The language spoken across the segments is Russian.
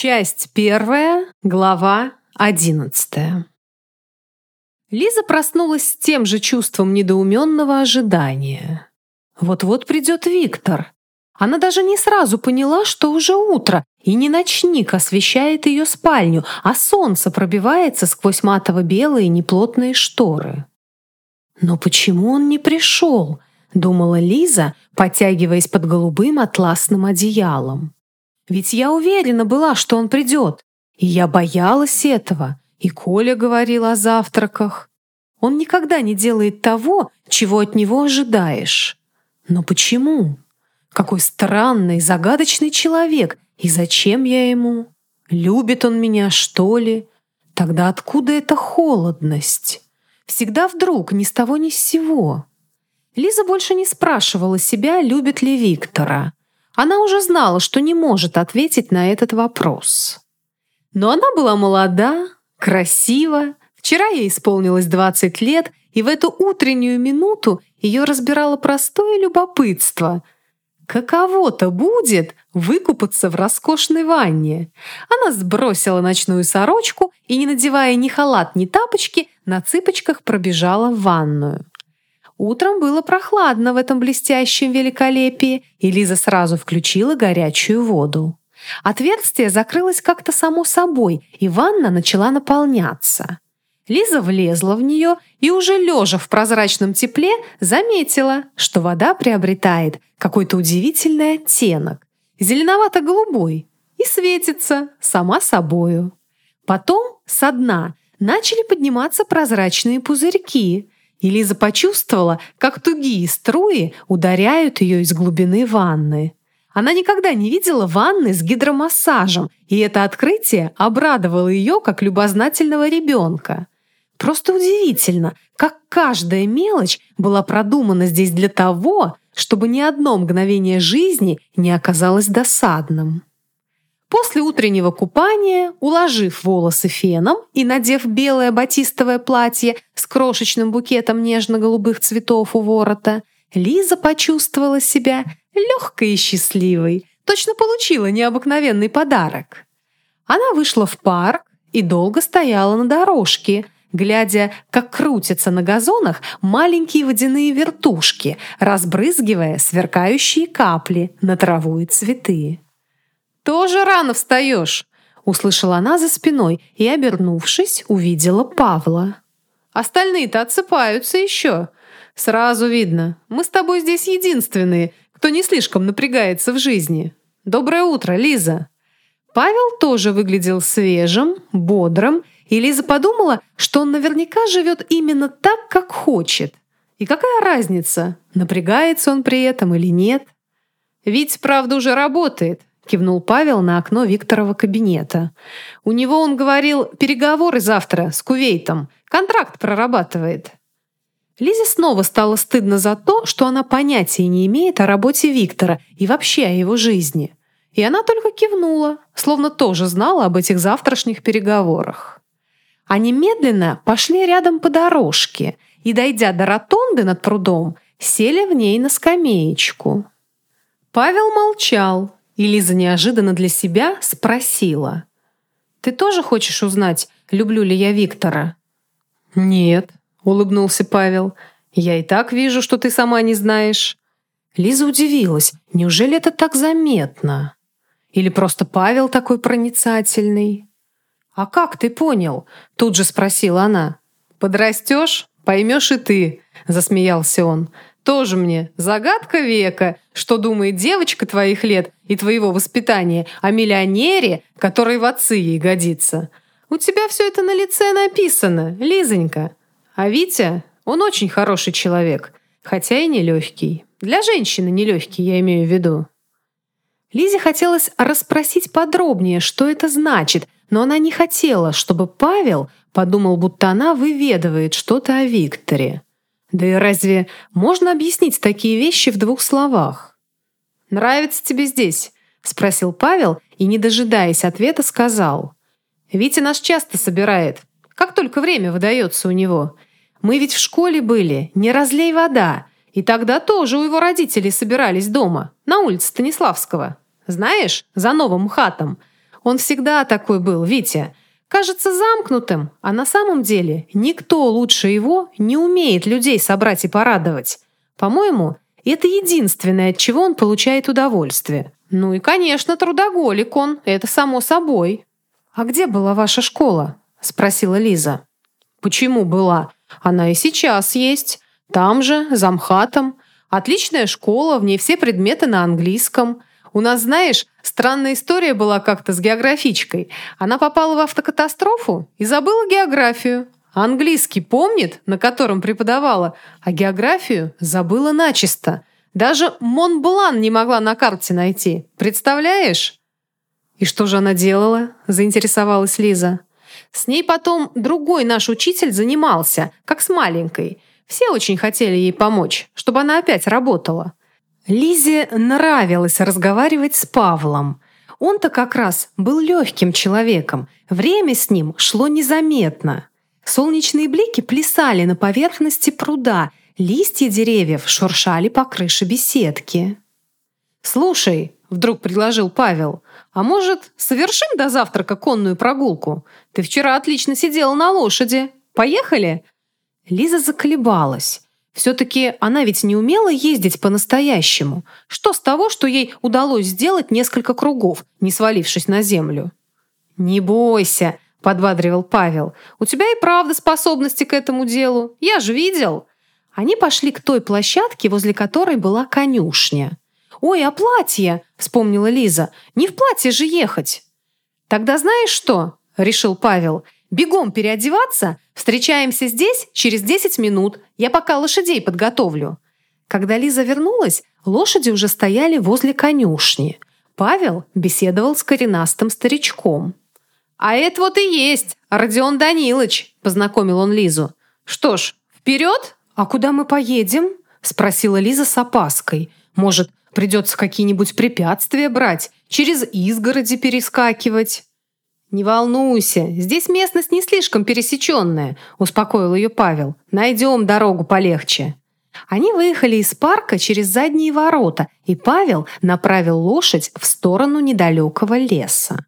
Часть первая, глава одиннадцатая. Лиза проснулась с тем же чувством недоуменного ожидания. Вот-вот придет Виктор. Она даже не сразу поняла, что уже утро, и не ночник освещает ее спальню, а солнце пробивается сквозь матово-белые неплотные шторы. «Но почему он не пришел?» — думала Лиза, подтягиваясь под голубым атласным одеялом. «Ведь я уверена была, что он придет, и я боялась этого, и Коля говорил о завтраках. Он никогда не делает того, чего от него ожидаешь. Но почему? Какой странный, загадочный человек, и зачем я ему? Любит он меня, что ли? Тогда откуда эта холодность?» Всегда вдруг, ни с того ни с сего. Лиза больше не спрашивала себя, любит ли Виктора. Она уже знала, что не может ответить на этот вопрос. Но она была молода, красива. Вчера ей исполнилось 20 лет, и в эту утреннюю минуту ее разбирало простое любопытство. Каково-то будет выкупаться в роскошной ванне. Она сбросила ночную сорочку и, не надевая ни халат, ни тапочки, на цыпочках пробежала в ванную. Утром было прохладно в этом блестящем великолепии, и Лиза сразу включила горячую воду. Отверстие закрылось как-то само собой, и ванна начала наполняться. Лиза влезла в нее и уже лежа в прозрачном тепле заметила, что вода приобретает какой-то удивительный оттенок, зеленовато-голубой, и светится сама собою. Потом со дна начали подниматься прозрачные пузырьки, и Лиза почувствовала, как тугие струи ударяют ее из глубины ванны. Она никогда не видела ванны с гидромассажем, и это открытие обрадовало ее как любознательного ребенка. Просто удивительно, как каждая мелочь была продумана здесь для того, чтобы ни одно мгновение жизни не оказалось досадным. После утреннего купания, уложив волосы феном и надев белое батистовое платье с крошечным букетом нежно-голубых цветов у ворота, Лиза почувствовала себя легкой и счастливой, точно получила необыкновенный подарок. Она вышла в парк и долго стояла на дорожке, глядя, как крутятся на газонах маленькие водяные вертушки, разбрызгивая сверкающие капли на траву и цветы. «Тоже рано встаешь!» Услышала она за спиной и, обернувшись, увидела Павла. «Остальные-то отсыпаются еще. Сразу видно, мы с тобой здесь единственные, кто не слишком напрягается в жизни. Доброе утро, Лиза!» Павел тоже выглядел свежим, бодрым, и Лиза подумала, что он наверняка живет именно так, как хочет. И какая разница, напрягается он при этом или нет? Ведь, правда, уже работает кивнул Павел на окно Викторова кабинета. У него, он говорил, переговоры завтра с Кувейтом. Контракт прорабатывает. Лизе снова стало стыдно за то, что она понятия не имеет о работе Виктора и вообще о его жизни. И она только кивнула, словно тоже знала об этих завтрашних переговорах. Они медленно пошли рядом по дорожке и, дойдя до ротонды над прудом, сели в ней на скамеечку. Павел молчал, и Лиза неожиданно для себя спросила. «Ты тоже хочешь узнать, люблю ли я Виктора?» «Нет», — улыбнулся Павел. «Я и так вижу, что ты сама не знаешь». Лиза удивилась. Неужели это так заметно? Или просто Павел такой проницательный? «А как ты понял?» — тут же спросила она. «Подрастешь, поймешь и ты», — засмеялся он. Тоже мне загадка века, что думает девочка твоих лет и твоего воспитания о миллионере, который в отцы ей годится. У тебя все это на лице написано, Лизонька. А Витя, он очень хороший человек, хотя и нелегкий. Для женщины нелегкий, я имею в виду. Лизе хотелось расспросить подробнее, что это значит, но она не хотела, чтобы Павел подумал, будто она выведывает что-то о Викторе. Да и разве можно объяснить такие вещи в двух словах? «Нравится тебе здесь?» — спросил Павел и, не дожидаясь ответа, сказал. «Витя нас часто собирает, как только время выдается у него. Мы ведь в школе были, не разлей вода, и тогда тоже у его родителей собирались дома, на улице Станиславского. Знаешь, за новым хатом. Он всегда такой был, Витя. Кажется замкнутым, а на самом деле никто лучше его не умеет людей собрать и порадовать. По-моему, это единственное, от чего он получает удовольствие. Ну и, конечно, трудоголик он, это само собой. «А где была ваша школа?» – спросила Лиза. «Почему была? Она и сейчас есть. Там же, за МХАТом. Отличная школа, в ней все предметы на английском. У нас, знаешь, странная история была как-то с географичкой. Она попала в автокатастрофу и забыла географию. Английский помнит, на котором преподавала, а географию забыла начисто. Даже Монблан не могла на карте найти. Представляешь? «И что же она делала?» – заинтересовалась Лиза. «С ней потом другой наш учитель занимался, как с маленькой. Все очень хотели ей помочь, чтобы она опять работала. Лизе нравилось разговаривать с Павлом. Он-то как раз был легким человеком. Время с ним шло незаметно. Солнечные блики плясали на поверхности пруда, листья деревьев шуршали по крыше беседки. «Слушай», — вдруг предложил Павел, «а может, совершим до завтрака конную прогулку? Ты вчера отлично сидела на лошади. Поехали?» Лиза заколебалась. Все-таки она ведь не умела ездить по-настоящему. Что с того, что ей удалось сделать несколько кругов, не свалившись на землю? «Не бойся», — подбадривал Павел. «У тебя и правда способности к этому делу. Я же видел». Они пошли к той площадке, возле которой была конюшня. «Ой, а платье?» — вспомнила Лиза. «Не в платье же ехать». «Тогда знаешь что?» — решил Павел. Бегом переодеваться, встречаемся здесь через 10 минут, я пока лошадей подготовлю». Когда Лиза вернулась, лошади уже стояли возле конюшни. Павел беседовал с коренастым старичком. «А это вот и есть Родион Данилович», – познакомил он Лизу. «Что ж, вперед?» «А куда мы поедем?» – спросила Лиза с опаской. «Может, придется какие-нибудь препятствия брать, через изгороди перескакивать?» «Не волнуйся, здесь местность не слишком пересеченная», – успокоил ее Павел. «Найдем дорогу полегче». Они выехали из парка через задние ворота, и Павел направил лошадь в сторону недалекого леса.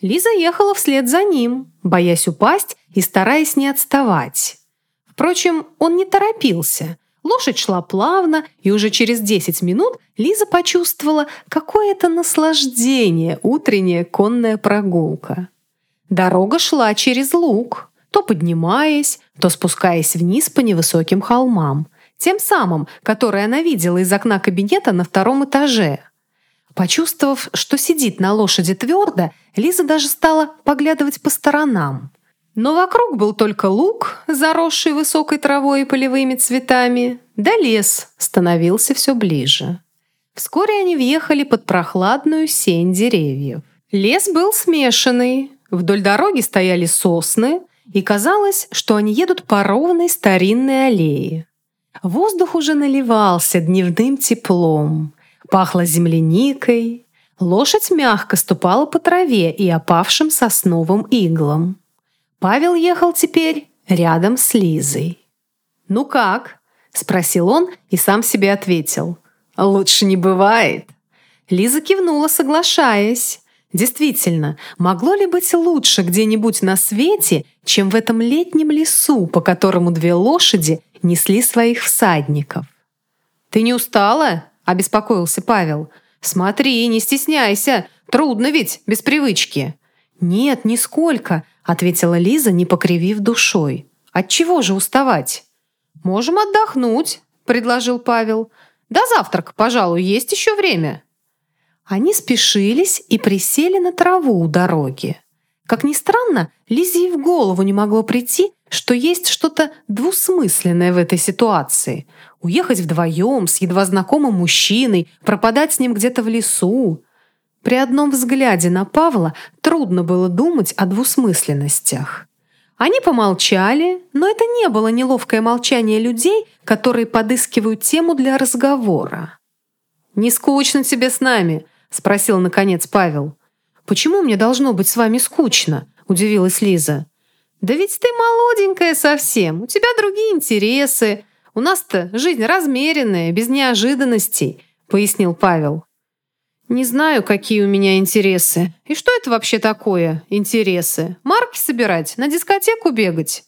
Лиза ехала вслед за ним, боясь упасть и стараясь не отставать. Впрочем, он не торопился. Лошадь шла плавно, и уже через 10 минут Лиза почувствовала какое-то наслаждение утренняя конная прогулка. Дорога шла через луг, то поднимаясь, то спускаясь вниз по невысоким холмам, тем самым, который она видела из окна кабинета на втором этаже. Почувствовав, что сидит на лошади твердо, Лиза даже стала поглядывать по сторонам. Но вокруг был только луг, заросший высокой травой и полевыми цветами, да лес становился все ближе. Вскоре они въехали под прохладную сень деревьев. Лес был смешанный. Вдоль дороги стояли сосны, и казалось, что они едут по ровной старинной аллее. Воздух уже наливался дневным теплом, пахло земляникой, лошадь мягко ступала по траве и опавшим сосновым иглам. Павел ехал теперь рядом с Лизой. «Ну как?» – спросил он и сам себе ответил. «Лучше не бывает». Лиза кивнула, соглашаясь. Действительно, могло ли быть лучше где-нибудь на свете, чем в этом летнем лесу, по которому две лошади несли своих всадников? «Ты не устала?» – обеспокоился Павел. «Смотри, не стесняйся. Трудно ведь, без привычки». «Нет, нисколько ответила Лиза, не покривив душой. От чего же уставать? Можем отдохнуть, предложил Павел. До завтрака, пожалуй, есть еще время. Они спешились и присели на траву у дороги. Как ни странно, Лизе и в голову не могло прийти, что есть что-то двусмысленное в этой ситуации. Уехать вдвоем с едва знакомым мужчиной, пропадать с ним где-то в лесу. При одном взгляде на Павла трудно было думать о двусмысленностях. Они помолчали, но это не было неловкое молчание людей, которые подыскивают тему для разговора. «Не скучно тебе с нами?» – спросил, наконец, Павел. «Почему мне должно быть с вами скучно?» – удивилась Лиза. «Да ведь ты молоденькая совсем, у тебя другие интересы. У нас-то жизнь размеренная, без неожиданностей», – пояснил Павел. Не знаю, какие у меня интересы. И что это вообще такое, интересы? Марки собирать, на дискотеку бегать?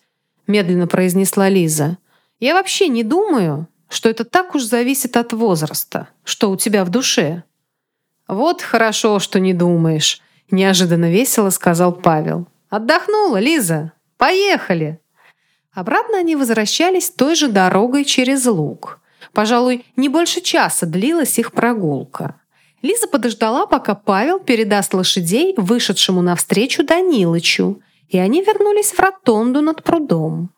Медленно произнесла Лиза. Я вообще не думаю, что это так уж зависит от возраста, что у тебя в душе. Вот хорошо, что не думаешь, неожиданно весело сказал Павел. Отдохнула, Лиза? Поехали. Обратно они возвращались той же дорогой через луг. Пожалуй, не больше часа длилась их прогулка. Лиза подождала, пока Павел передаст лошадей вышедшему навстречу Данилычу, и они вернулись в ротонду над прудом.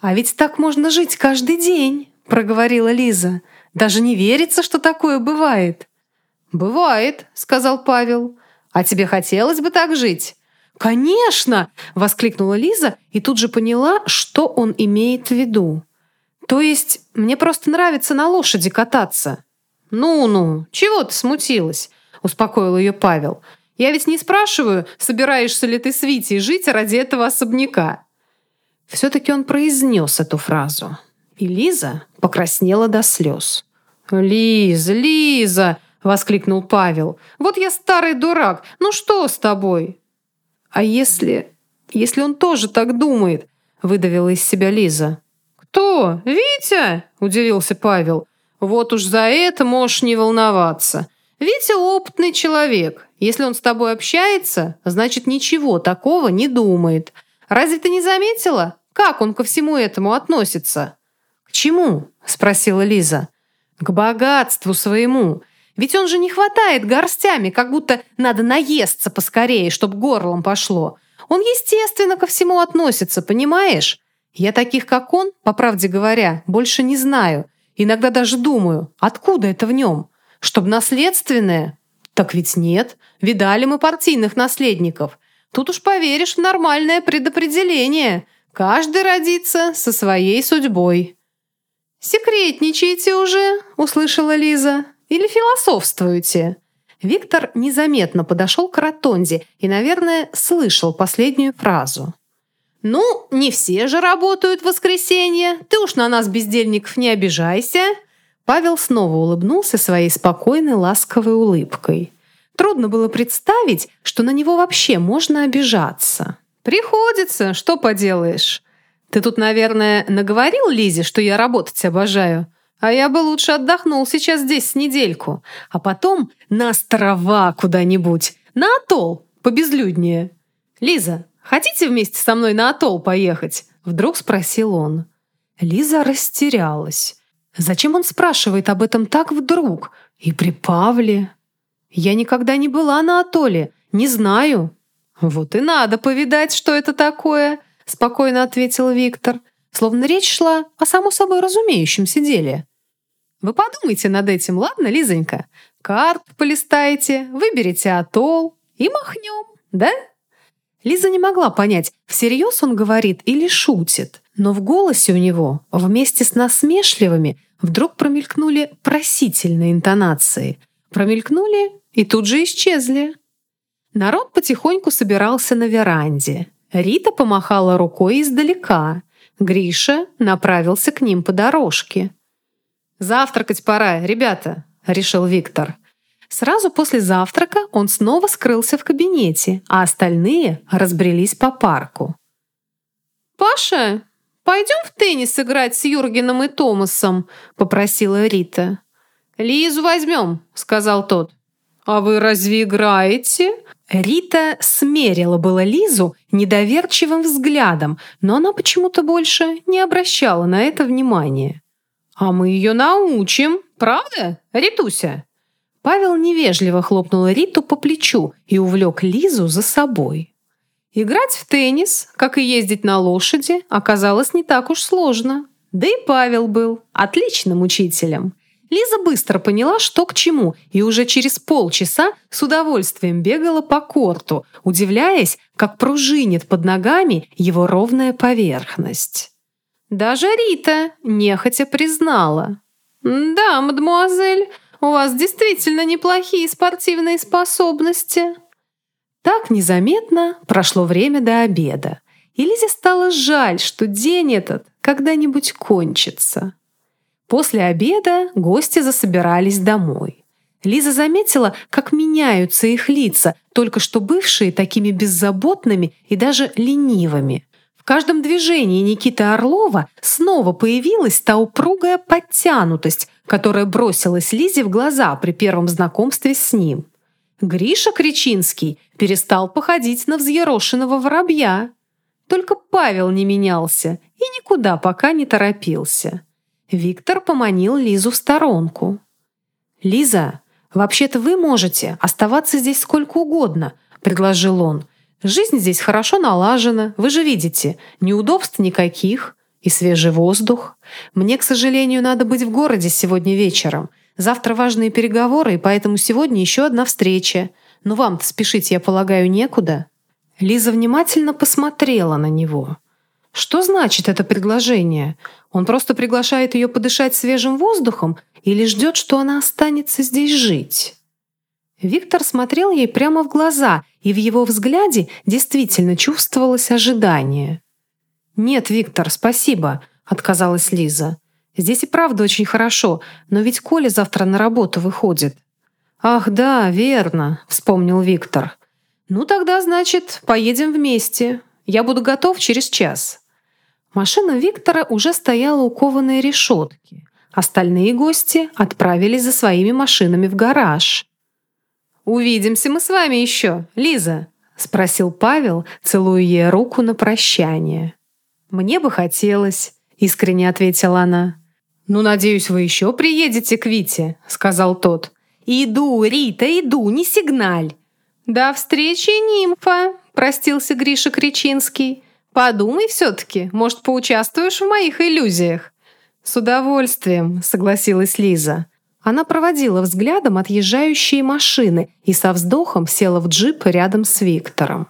«А ведь так можно жить каждый день», — проговорила Лиза. «Даже не верится, что такое бывает». «Бывает», — сказал Павел. «А тебе хотелось бы так жить?» «Конечно!» — воскликнула Лиза и тут же поняла, что он имеет в виду. «То есть мне просто нравится на лошади кататься?» «Ну-ну, чего ты смутилась?» — успокоил ее Павел. «Я ведь не спрашиваю, собираешься ли ты с Витей жить ради этого особняка». Все-таки он произнес эту фразу. И Лиза покраснела до слез. «Лиза, Лиза!» — воскликнул Павел. «Вот я старый дурак. Ну что с тобой?» «А если... если он тоже так думает?» — выдавила из себя Лиза. «Кто? Витя?» — удивился Павел. Вот уж за это можешь не волноваться. Витя опытный человек. Если он с тобой общается, значит ничего такого не думает. Разве ты не заметила, как он ко всему этому относится? К чему? спросила Лиза. К богатству своему. Ведь он же не хватает горстями, как будто надо наесться поскорее, чтоб горлом пошло. Он естественно ко всему относится, понимаешь? Я таких, как он, по правде говоря, больше не знаю. Иногда даже думаю, откуда это в нем? Чтоб наследственное? Так ведь нет. Видали мы партийных наследников. Тут уж поверишь в нормальное предопределение. Каждый родится со своей судьбой. «Секретничаете уже?» – услышала Лиза. «Или философствуете?» Виктор незаметно подошел к ротонде и, наверное, слышал последнюю фразу. «Ну, не все же работают в воскресенье. Ты уж на нас, бездельников, не обижайся». Павел снова улыбнулся своей спокойной, ласковой улыбкой. Трудно было представить, что на него вообще можно обижаться. «Приходится, что поделаешь. Ты тут, наверное, наговорил Лизе, что я работать обожаю? А я бы лучше отдохнул сейчас здесь с недельку, а потом на острова куда-нибудь, на атолл, побезлюднее. Лиза, Хотите вместе со мной на атолл поехать?» Вдруг спросил он. Лиза растерялась. Зачем он спрашивает об этом так вдруг? И при Павле? Я никогда не была на атолле, не знаю. Вот и надо повидать, что это такое, спокойно ответил Виктор, словно речь шла о само собой разумеющемся деле. Вы подумайте над этим, ладно, Лизонька? Карт полистайте, выберите атолл и махнем, да? Лиза не могла понять, всерьез он говорит или шутит. Но в голосе у него, вместе с насмешливыми, вдруг промелькнули просительные интонации. Промелькнули и тут же исчезли. Народ потихоньку собирался на веранде. Рита помахала рукой издалека. Гриша направился к ним по дорожке. «Завтракать пора, ребята», — решил Виктор. Сразу после завтрака он снова скрылся в кабинете, а остальные разбрелись по парку. «Паша, пойдем в теннис играть с Юргеном и Томасом?» — попросила Рита. «Лизу возьмем», — сказал тот. «А вы разве играете?» Рита смерила было Лизу недоверчивым взглядом, но она почему-то больше не обращала на это внимания. «А мы ее научим, правда, Ритуся?» Павел невежливо хлопнул Риту по плечу и увлек Лизу за собой. Играть в теннис, как и ездить на лошади, оказалось не так уж сложно. Да и Павел был отличным учителем. Лиза быстро поняла, что к чему, и уже через полчаса с удовольствием бегала по корту, удивляясь, как пружинит под ногами его ровная поверхность. Даже Рита нехотя признала. «Да, мадемуазель, у вас действительно неплохие спортивные способности». Так незаметно прошло время до обеда, и Лизе стало жаль, что день этот когда-нибудь кончится. После обеда гости засобирались домой. Лиза заметила, как меняются их лица, только что бывшие такими беззаботными и даже ленивыми. В каждом движении Никиты Орлова снова появилась та упругая подтянутость, которая бросилась Лизе в глаза при первом знакомстве с ним. Гриша Кричинский перестал походить на взъерошенного воробья. Только Павел не менялся и никуда пока не торопился. Виктор поманил Лизу в сторонку. «Лиза, вообще-то вы можете оставаться здесь сколько угодно», — предложил он. Жизнь здесь хорошо налажена, вы же видите, неудобств никаких и свежий воздух. Мне, к сожалению, надо быть в городе сегодня вечером. Завтра важные переговоры, и поэтому сегодня еще одна встреча. Но вам-то спешить, я полагаю, некуда». Лиза внимательно посмотрела на него. Что значит это предложение? Он просто приглашает ее подышать свежим воздухом или ждет, что она останется здесь жить? Виктор смотрел ей прямо в глаза, и в его взгляде действительно чувствовалось ожидание. «Нет, Виктор, спасибо», — отказалась Лиза. «Здесь и правда очень хорошо, но ведь Коля завтра на работу выходит». «Ах, да, верно», — вспомнил Виктор. «Ну тогда, значит, поедем вместе. Я буду готов через час». Машина Виктора уже стояла у кованой решетки. Остальные гости отправились за своими машинами в гараж. «Увидимся мы с вами еще, Лиза», — спросил Павел, целуя ей руку на прощание. «Мне бы хотелось», — искренне ответила она. «Ну, надеюсь, вы еще приедете к Вите», — сказал тот. «Иду, Рита, иду, не сигналь». «До встречи, нимфа», — простился Гриша Кричинский. «Подумай все-таки, может, поучаствуешь в моих иллюзиях?» «С удовольствием», — согласилась Лиза. Она проводила взглядом отъезжающие машины и со вздохом села в джип рядом с Виктором.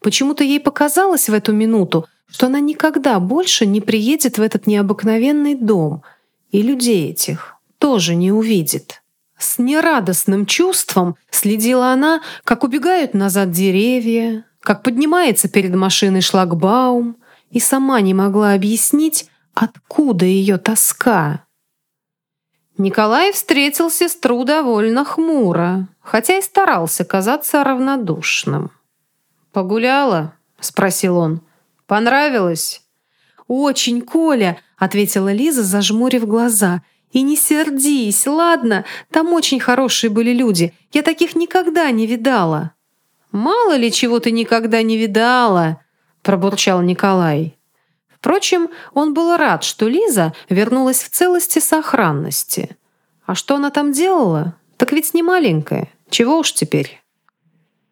Почему-то ей показалось в эту минуту, что она никогда больше не приедет в этот необыкновенный дом и людей этих тоже не увидит. С нерадостным чувством следила она, как убегают назад деревья, как поднимается перед машиной шлагбаум, и сама не могла объяснить, откуда ее тоска. Николай встретил сестру довольно хмуро, хотя и старался казаться равнодушным. «Погуляла?» — спросил он. «Понравилось?» «Очень, Коля!» — ответила Лиза, зажмурив глаза. «И не сердись, ладно? Там очень хорошие были люди. Я таких никогда не видала». «Мало ли чего ты никогда не видала!» — пробурчал Николай. Впрочем, он был рад, что Лиза вернулась в целости сохранности. А что она там делала? Так ведь не маленькая. Чего уж теперь?